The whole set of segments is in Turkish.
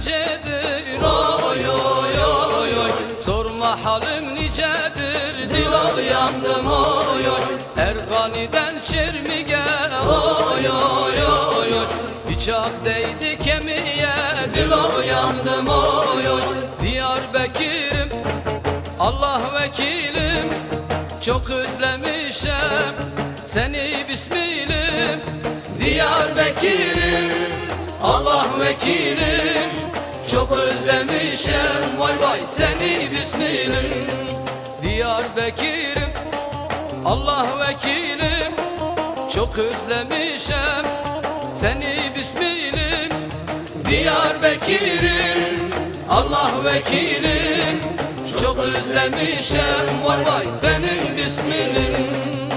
delicedir Oy oy oy oy. Sorma halim nicedir? Dil ol yandım oy oy. Erganiden çirmige Oy oy oy oy. Bıçak değdi kemiğe Dil ol yandım oy oy. Diyarbakır'ım Allah vekilim. Çok özlemişim Seni bismilim. Diyarbakır'ım Allah vekilim Çok özlemişim Vay vay seni bismilim Diyarbakır'ım Allah vekilim. Çok özlemişim Seni bismilim Diyarbakır'ım Allah vekilim. Çok özlemişim Vay vay senin bismilim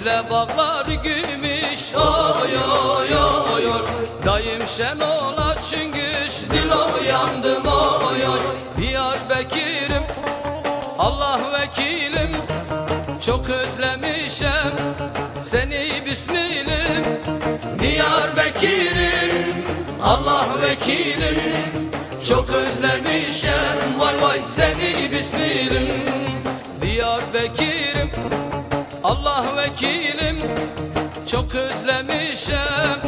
Dicle bağlar gümüş Oy oy oy oy. Dayım şen ola çüngüş Dil oy yandım oy oy. Diyarbakır'ım Allah vekilim. Çok özlemişim Seni bismilim. Diyarbakır'ım Allah vekilim. Çok özlemişim Var vay seni bismilim. Diyarbakır'ım Allah vekilim Çok özlemişim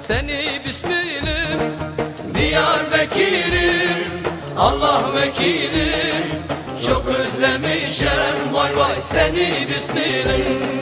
Seni bismilim. Diyarbakır'ım Allah vekilim Çok özlemişim Vay vay seni bismilim